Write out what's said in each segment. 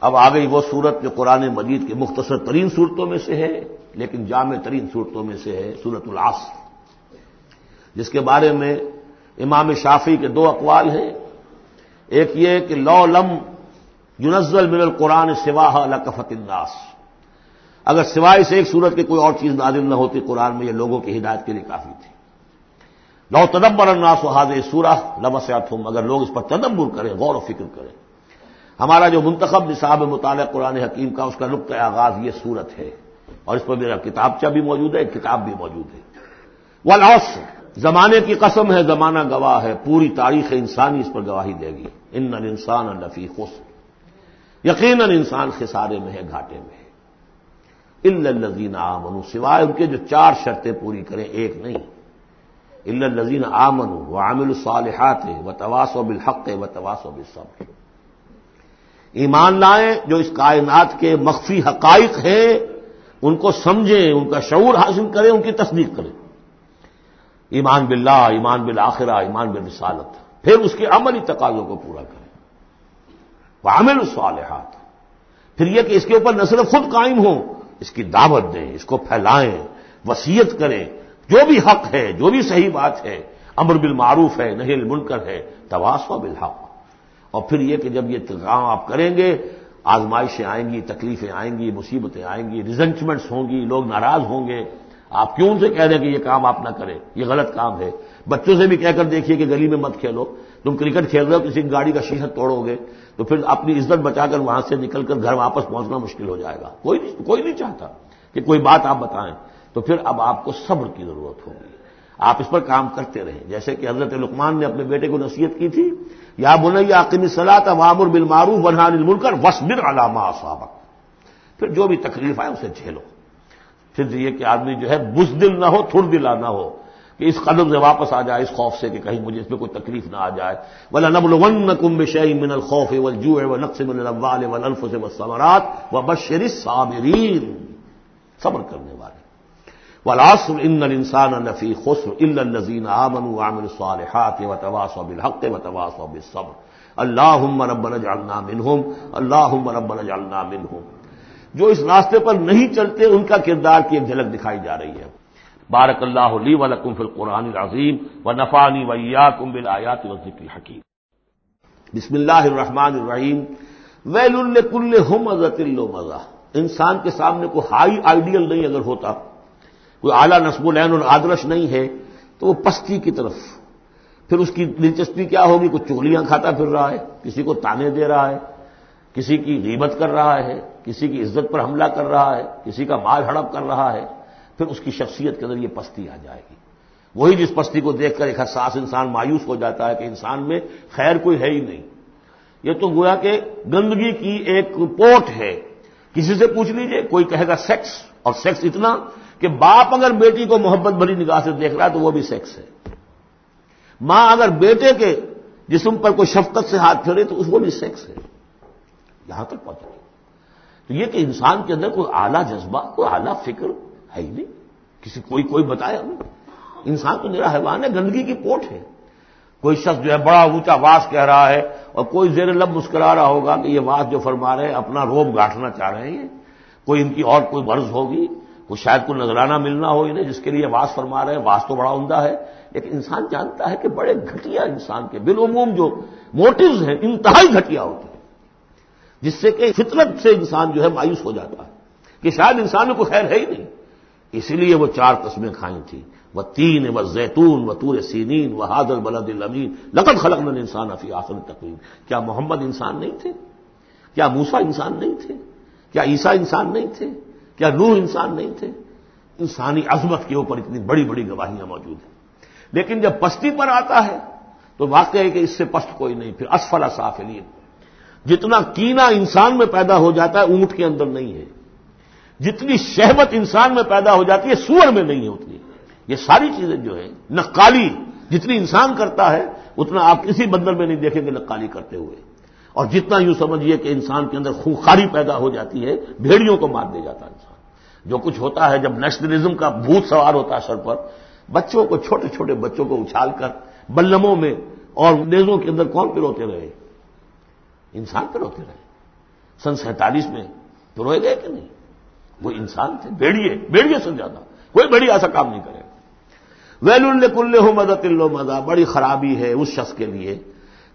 اب آ گئی وہ صورت جو قرآن مجید کے مختصر ترین صورتوں میں سے ہے، لیکن جامع ترین صورتوں میں سے ہے صورت العصر، جس کے بارے میں امام شافی کے دو اقوال ہیں۔ ایک یہ کہ لو لم یونزل من القرآن سواہ الکفت الناس۔ اگر سوائے سے ایک صورت کی کوئی اور چیز نازل نہ ہوتی، قرآن میں یہ لوگوں کی ہدایت کے لیے کافی تھی۔ لو تدبر الناس و حاضر سورہ لمسیات اگر لوگ اس پر تدبر کریں، غور و فکر کریں۔ ہمارا جو منتخب نصاب مطالعہ قرآن حکیم کا اس کا نقطۂ آغاز یہ صورت ہے اور اس پر میرا کتابچہ بھی موجود ہے کتاب بھی موجود ہے۔ وہ زمانے کی قسم ہے، زمانہ گواہ ہے، پوری تاریخ انسانی اس پر گواہی دے گی۔ ان انسان الفی خوش یقیناً انسان خسارے میں ہے، گھاٹے میں ہے۔ الزین آمن سوائے ان کے جو چار شرطیں پوری کریں، ایک نہیں۔ الزین آمن و عامل الصالحات و تواس و بالحق و تواس و بالصبر۔ ایمان لائیں، جو اس کائنات کے مخفی حقائق ہیں، ان کو سمجھیں، ان کا شعور حاصل کریں، ان کی تصدیق کریں۔ ایمان باللہ، ایمان بالآخرہ، ایمان بالرسالت۔ پھر اس کے عملی تقاضوں کو پورا کریں۔ وہ عامل الصالحات۔ پھر یہ کہ اس کے اوپر نہ صرف خود قائم ہوں، اس کی دعوت دیں، اس کو پھیلائیں وسیعت کریں۔ جو بھی حق ہے، جو بھی صحیح بات ہے، امر بالمعروف ہے نہیں المنکر ہے تواس و بالحق۔ اور پھر یہ کہ جب یہ کام آپ کریں گے، آزمائشیں آئیں گی، تکلیفیں آئیں گی، مصیبتیں آئیں گی ریزنچمنٹس ہوں گی، لوگ ناراض ہوں گے، آپ کیوں ان سے کہہ رہے ہیں کہ یہ کام آپ نہ کریں؟ یہ غلط کام ہے۔ بچوں سے بھی کہہ کر دیکھیے کہ گلی میں مت کھیلو۔ تم کرکٹ کھیل رہے ہو، کسی گاڑی کا شیشہ توڑو گے، تو پھر اپنی عزت بچا کر وہاں سے نکل کر گھر واپس پہنچنا مشکل ہو جائے گا۔ کوئی نہیں کوئی نہیں چاہتا کہ کوئی بات آپ بتائیں۔ تو پھر اب آپ کو صبر کی ضرورت ہوگی۔ آپ اس پر کام کرتے رہیں جیسے کہ حضرت لقمان نے اپنے بیٹے کو نصیحت کی تھی، یا بنیا عقیم صلاح وامر بل معروف بنان کر وسبر علامہ سابق پھر جو بھی تکلیف آئے اسے جھیلو۔ پھر یہ کہ آدمی جو ہے بزدل نہ ہو تھر دلا نہ ہو، کہ اس قدم سے واپس آ جائے، اس خوف سے کہ کہیں مجھے اس میں کوئی تکلیف نہ آ جائے۔ ولا نبل ون کم شعی من الخوف و جو و نقص من الوال و الف سے سمرات و بشر صابرین صبر کرنے والے۔ ولاسر ان انسان نفی خسر الزین آمن عامر صالحات و تواس و بالحق و تواس و بالصبر. اللہ ربنا جعلنا منہم اللہ ربنا جعلنا منہم جو اس راستے پر نہیں چلتے، ان کا کردار کی ایک جھلک دکھائی جا رہی ہے۔ بارک اللہ علی ولکم فی القرآن العظیم و نفانی ویا کم بل آیات و ذکر حکیم بسم اللہ الرحمن الرحیم۔ ویل الکل ہم عزت مزہ انسان کے سامنے کوئی ہائی آئیڈیل نہیں اگر ہوتا کوئی اعلیٰ نصب العین اور آدرش نہیں ہے، تو وہ پستی کی طرف۔ پھر اس کی دلچسپی کیا ہوگی؟ کوئی چولیاں کھاتا پھر رہا ہے، کسی کو تانے دے رہا ہے، کسی کی غیبت کر رہا ہے، کسی کی عزت پر حملہ کر رہا ہے، کسی کا مال ہڑپ کر رہا ہے، پھر اس کی شخصیت کے اندر یہ پستی آ جائے گی۔ وہی جس پستی کو دیکھ کر ایک حساس انسان مایوس ہو جاتا ہے کہ انسان میں خیر کوئی ہے ہی نہیں۔ یہ تو گویا کہ گندگی کی ایک پوٹ ہے۔ کسی سے پوچھ لیجیے، کوئی کہے گا سیکس اور سیکس اتنا کہ باپ اگر بیٹی کو محبت بھری نگاہ سے دیکھ رہا ہے تو وہ بھی سیکس ہے۔ ماں اگر بیٹے کے جسم پر کوئی شفقت سے ہاتھ پھیرے تو اس کو بھی سیکس ہے۔ یہاں تک پہنچ تو یہ کہ انسان کے اندر کوئی اعلیٰ جذبہ، کوئی اعلیٰ فکر ہے ہی نہیں۔ کسی کوئی کوئی بتایا ہمیں۔ انسان تو میرا حیوان ہے، گندگی کی پوٹ ہے۔ کوئی شخص جو ہے بڑا اونچا واس کہہ رہا ہے اور کوئی زیر لب مسکرا رہا ہوگا کہ یہ واس جو فرما رہے ہیں، اپنا روب گاٹنا چاہ رہے ہیں۔ کوئی ان کی اور کوئی برض ہوگی۔ کوئی شاید کوئی نظرانہ ملنا ہو انہیں جس کے لیے واس فرما رہے ہیں، واس تو بڑا عمدہ ہے، لیکن انسان جانتا ہے کہ بڑے گھٹیا انسان کے، بالعموم جو موٹوز ہیں، انتہائی گھٹیا ہوتے ہیں، جس سے کہ فطرت سے انسان جو ہے مایوس ہو جاتا ہے کہ شاید انسان کو خیر ہے ہی نہیں۔ اسی لیے وہ چار قسمیں کھائی تھیں، وہ تین و زیتون و تور سینین و حاضر بلد المین لقد خلق نل انسان افی آخر تقریب کیا محمد انسان نہیں تھے؟ کیا موسا انسان نہیں تھے؟ کیا عیسا انسان نہیں تھے؟ کیا نوح انسان نہیں تھے؟ انسانی عظمت کے اوپر اتنی بڑی بڑی گواہیاں موجود ہیں۔ لیکن جب پستی پر آتا ہے تو واقع ہے کہ اس سے پست کوئی نہیں، پھر اسفلا صاف جتنا کینا انسان میں پیدا ہو جاتا ہے، اونٹ کے اندر نہیں ہے۔ جتنی شہبت انسان میں پیدا ہو جاتی ہے، سور میں نہیں ہوتی۔ یہ ساری چیزیں جو ہیں، نقالی جتنی انسان کرتا ہے، اتنا آپ کسی بندر میں نہیں دیکھیں گے نقالی کرتے ہوئے۔ اور جتنا یوں سمجھیے کہ انسان کے اندر خونخاری پیدا ہو جاتی ہے، بھیڑیوں کو مار دے جاتا ہے۔ انسان جو کچھ ہوتا ہے جب نیشنلزم کا بھوت سوار ہوتا ہے سر پر، بچوں کو، چھوٹے چھوٹے بچوں کو اچھال کر بلموں میں، اور نیزوں کے اندر کون پھر ہوتے رہے؟ انسان پہ ہوتے رہے۔ سن سینتالیس میں تو روئے گئے کہ نہیں؟ وہ انسان تھے، بیڑیے بیڑیے سے زیادہ۔ کوئی بڑی ایسا کام نہیں کرے۔ ویل کل ہو مدد اللہ مزہ بڑی خرابی ہے اس شخص کے لیے۔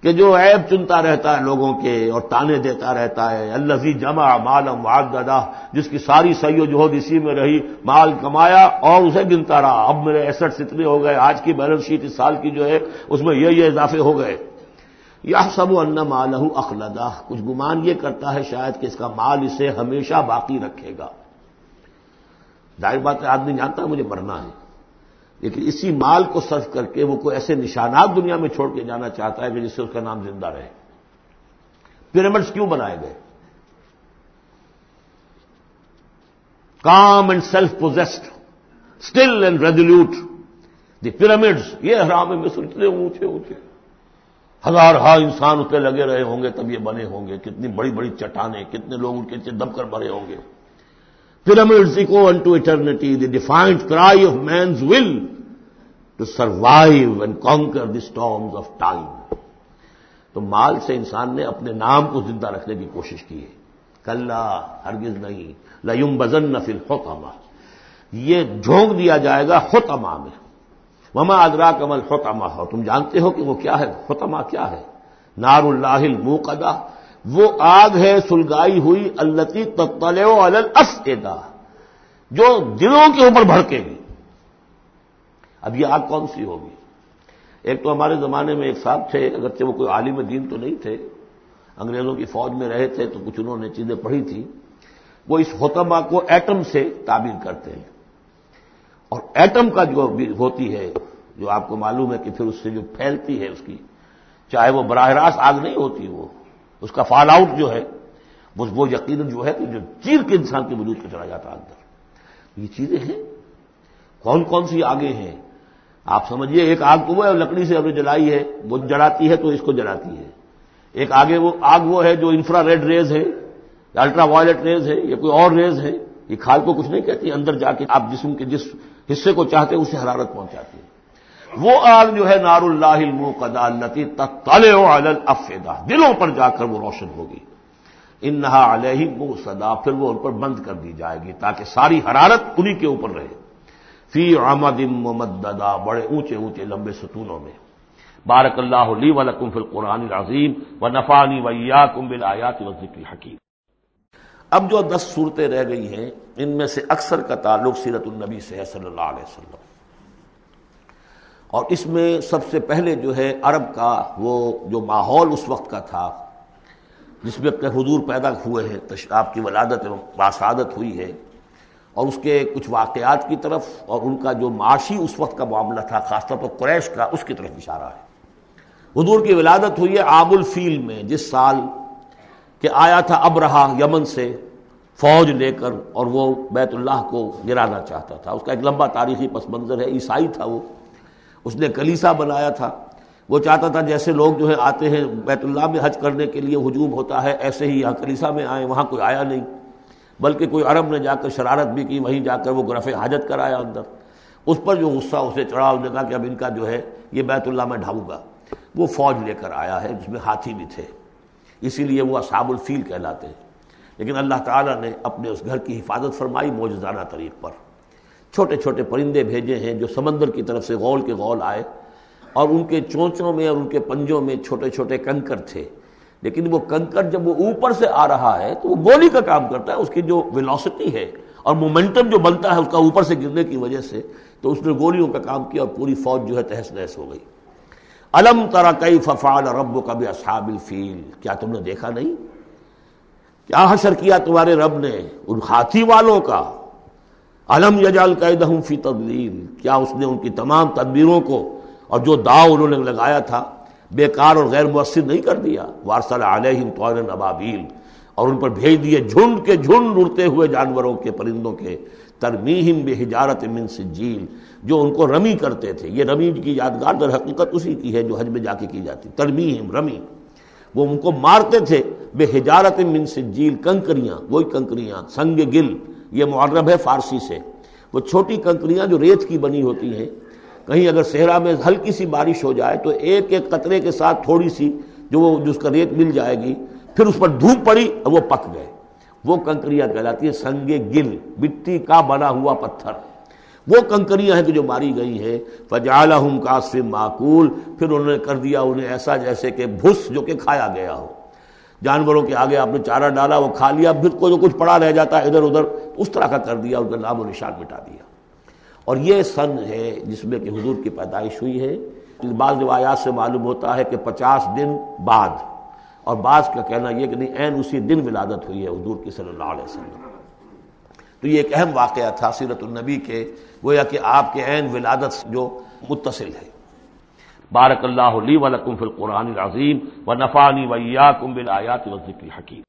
کہ جو عیب چنتا رہتا ہے لوگوں کے اور تانے دیتا رہتا ہے اللہ جمع مالم واگ دادا جس کی ساری سیو جو اسی میں رہی، مال کمایا اور اسے گنتا رہا۔ اب میرے ایسٹس اتنے ہو گئے، آج کی بیلنس شیٹ اس سال کی جو ہے، اس میں یہ یہ اضافے ہو گئے۔ یا سب و ان مالہ اخلدا کچھ گمان یہ کرتا ہے شاید کہ اس کا مال اسے ہمیشہ باقی رکھے گا۔ ظاہر بات ہے، آدمی جانتا ہے مجھے مرنا ہے۔ لیکن اسی مال کو صرف کر کے وہ کوئی ایسے نشانات دنیا میں چھوڑ کے جانا چاہتا ہے کہ جس سے اس کا نام زندہ رہے۔ پیرامڈس کیوں بنائے گئے؟ Calm and self possessed still and resolute the pyramids یہ حرام ہے مصر اتنے اونچے اونچے۔ ہزار ہا انسان اس پہ لگے رہے ہوں گے، تب یہ بنے ہوں گے۔ کتنی بڑی بڑی چٹانیں، کتنے لوگ ان کے دب کر بھرے ہوں گے۔ Pyramids echo unto eternity, the defiant cry of man's will to survive and conquer the storms of time. تو مال سے انسان نے اپنے نام کو زندہ رکھنے کی کوشش کی ہے۔ کل ہرگز نہیں۔ لیم بزن نفل ہوتما یہ جھونک دیا جائے گا ہوتما میں۔ مما ادرا کمل ہوتما ہو تم جانتے ہو کہ وہ کیا ہے؟ ہوتما کیا ہے؟ نار اللہ الموقدہ۔ وہ آگ ہے سلگائی ہوئی التی تطلع الفا جو دلوں کے اوپر بھڑکے گی۔ اب یہ آگ کون سی ہوگی؟ ایک تو ہمارے زمانے میں ایک صاحب تھے، اگرچہ وہ کوئی عالم دین تو نہیں تھے، انگریزوں کی فوج میں رہے تھے تو کچھ انہوں نے چیزیں پڑھی تھی وہ اس ہوتما کو ایٹم سے تعبیر کرتے ہیں۔ اور ایٹم کا جو ہوتی ہے، جو آپ کو معلوم ہے کہ پھر اس سے جو پھیلتی ہے اس کی، چاہے وہ براہ راست آگ نہیں ہوتی، وہ اس کا فال آؤٹ جو ہے، وہ یقیناً جو ہے کہ جو چیر کے انسان کے وجود کو چلا جاتا اندر۔ یہ چیزیں ہیں۔ کون کون سی آگے ہیں؟ آپ سمجھیے ایک آگ تو وہ ہے لکڑی سے ابھی جلائی ہے، وہ جلاتی ہے تو اس کو جلاتی ہے۔ ایک آگے وہ آگ وہ ہے جو انفرا ریڈ ریز ہے، یا الٹرا وائلٹ ریز ہے، یا کوئی اور ریز ہے۔ یہ کھال کو کچھ نہیں کہتی، اندر جا کے آپ جسم کے جس حصے کو چاہتے ہیں، اسے حرارت پہنچاتی ہے۔ وہ آگ جو ہے نار اللہ المقدا التی تلے افیدا دلوں پر جا کر وہ روشن ہوگی۔ ان نہا علیہ صدا پھر وہ ان پر بند کر دی جائے گی تاکہ ساری حرارت انہی کے اوپر رہے۔ فی آمد ممددا بڑے اونچے اونچے لمبے ستونوں میں۔ بارک اللہ علی ولکم فی القرآن العظیم و نفانی ویا کمبل آیات و ذکر حکیم اب جو دس صورتیں رہ گئی ہیں، ان میں سے اکثر کا تعلق سیرت النبی سے صلی اللہ علیہ وسلم۔ اور اس میں سب سے پہلے جو ہے عرب کا وہ جو ماحول اس وقت کا تھا، جس میں اپنے حضور پیدا ہوئے ہیں آپ کی ولادت باسعادت ہوئی ہے، اور اس کے کچھ واقعات کی طرف اور ان کا جو معاشی اس وقت کا معاملہ تھا، خاص طور پر قریش کا، اس کی طرف اشارہ ہے۔ حضور کی ولادت ہوئی ہے آب الفیل میں، جس سال کہ آیا تھا اب رہا یمن سے فوج لے کر، اور وہ بیت اللہ کو گرانا چاہتا تھا۔ اس کا ایک لمبا تاریخی پس منظر ہے، عیسائی تھا وہ۔ اس نے کلیسا بنایا تھا۔ وہ چاہتا تھا جیسے لوگ جو ہے آتے ہیں بیت اللہ میں حج کرنے کے لیے ہجوم ہوتا ہے، ایسے ہی یہاں کلیسا میں آئے، وہاں کوئی آیا نہیں۔ بلکہ کوئی عرب نے جا کر شرارت بھی کی، وہیں جا کر وہ گرف حاجت کرایا اندر۔ اس پر جو غصہ اسے چڑھا، اس نے کہا کہ اب ان کا جو ہے یہ بیت اللہ میں ڈھاؤں گا۔ وہ فوج لے کر آیا ہے جس میں ہاتھی بھی تھے۔ اسی لیے وہ اصحاب الفیل کہلاتے ہیں۔ لیکن اللہ تعالیٰ نے اپنے اس گھر کی حفاظت فرمائی موجزانہ طریق پر۔ چھوٹے چھوٹے پرندے بھیجے ہیں جو سمندر کی طرف سے غول کے غول آئے اور ان کے چونچوں میں اور ان کے پنجوں میں چھوٹے چھوٹے کنکر تھے۔ لیکن وہ کنکر جب وہ اوپر سے آ رہا ہے تو وہ گولی کا کام کرتا ہے، اس کی جو ویلاسٹی ہے اور مومنٹم جو بنتا ہے، اس کا اوپر سے گرنے کی وجہ سے تو اس نے گولیوں کا کام کیا اور پوری فوج جو ہے تہس نہس ہو گئی۔ الم ترا کئی ففال رب کا بھی اصحاب الفیل؟ کیا تم نے دیکھا نہیں؟ کیا حشر کیا تمہارے رب نے ان ہاتھی والوں کا؟ علم یجال قید فی تدلیل کیا اس نے ان کی تمام تدبیروں کو اور جو داؤ انہوں نے لگایا تھا بیکار اور غیر مؤثر نہیں کر دیا؟ وارسل علیہم طور نبابیل اور ان پر بھیج دیے جھنڈ کے جھنڈ اڑتے ہوئے جانوروں کے پرندوں کے ترمیم بے حجارت من سجیل، جو ان کو رمی کرتے تھے۔ یہ رمی کی یادگار در حقیقت اسی کی ہے جو حج میں جا کے کی جاتی۔ ترمیم رمی۔ وہ ان کو مارتے تھے بے حجارت من سجیل، کنکریاں، وہی کنکریاں، سنگ گل۔ یہ معرب ہے فارسی سے۔ وہ چھوٹی کنکریاں جو ریت کی بنی ہوتی ہیں، کہیں اگر صحرا میں ہلکی سی بارش ہو جائے تو ایک ایک قطرے کے ساتھ تھوڑی سی جو وہ جس کا ریت مل جائے گی، پھر اس پر دھوپ پڑی اور وہ پک گئے۔ وہ کنکریاں کہلاتی ہیں، سنگ گل، مٹی کا بنا ہوا پتھر۔ وہ کنکریاں ہیں کہ جو ماری گئی ہیں۔ فجال ہوں کاسم معقول، پھر انہوں نے کر دیا انہیں ایسا جیسے کہ بھس جو کہ کھایا گیا ہو۔ جانوروں کے آگے آپ نے چارہ ڈالا، وہ کھا لیا، پھر کو جو کچھ پڑا رہ جاتا ہے، ادھر ادھر، اس طرح کا کر دیا ان کا نام و نشان مٹا دیا۔ اور یہ سن ہے جس میں کہ حضور کی پیدائش ہوئی ہے۔ بعض روایات سے معلوم ہوتا ہے کہ پچاس دن بعد، اور بعض کا کہنا یہ کہ نہیں این اسی دن ولادت ہوئی ہے حضور کی صلی اللہ علیہ وسلم۔ تو یہ ایک اہم واقعہ تھا سیرت النبی کے، گویا کہ آپ کے عین ولادت جو متصل ہے۔ بارک اللہ لی ولکم فی القرآن العظیم و نفانی ویا کم بل آیات و ذکر حکیم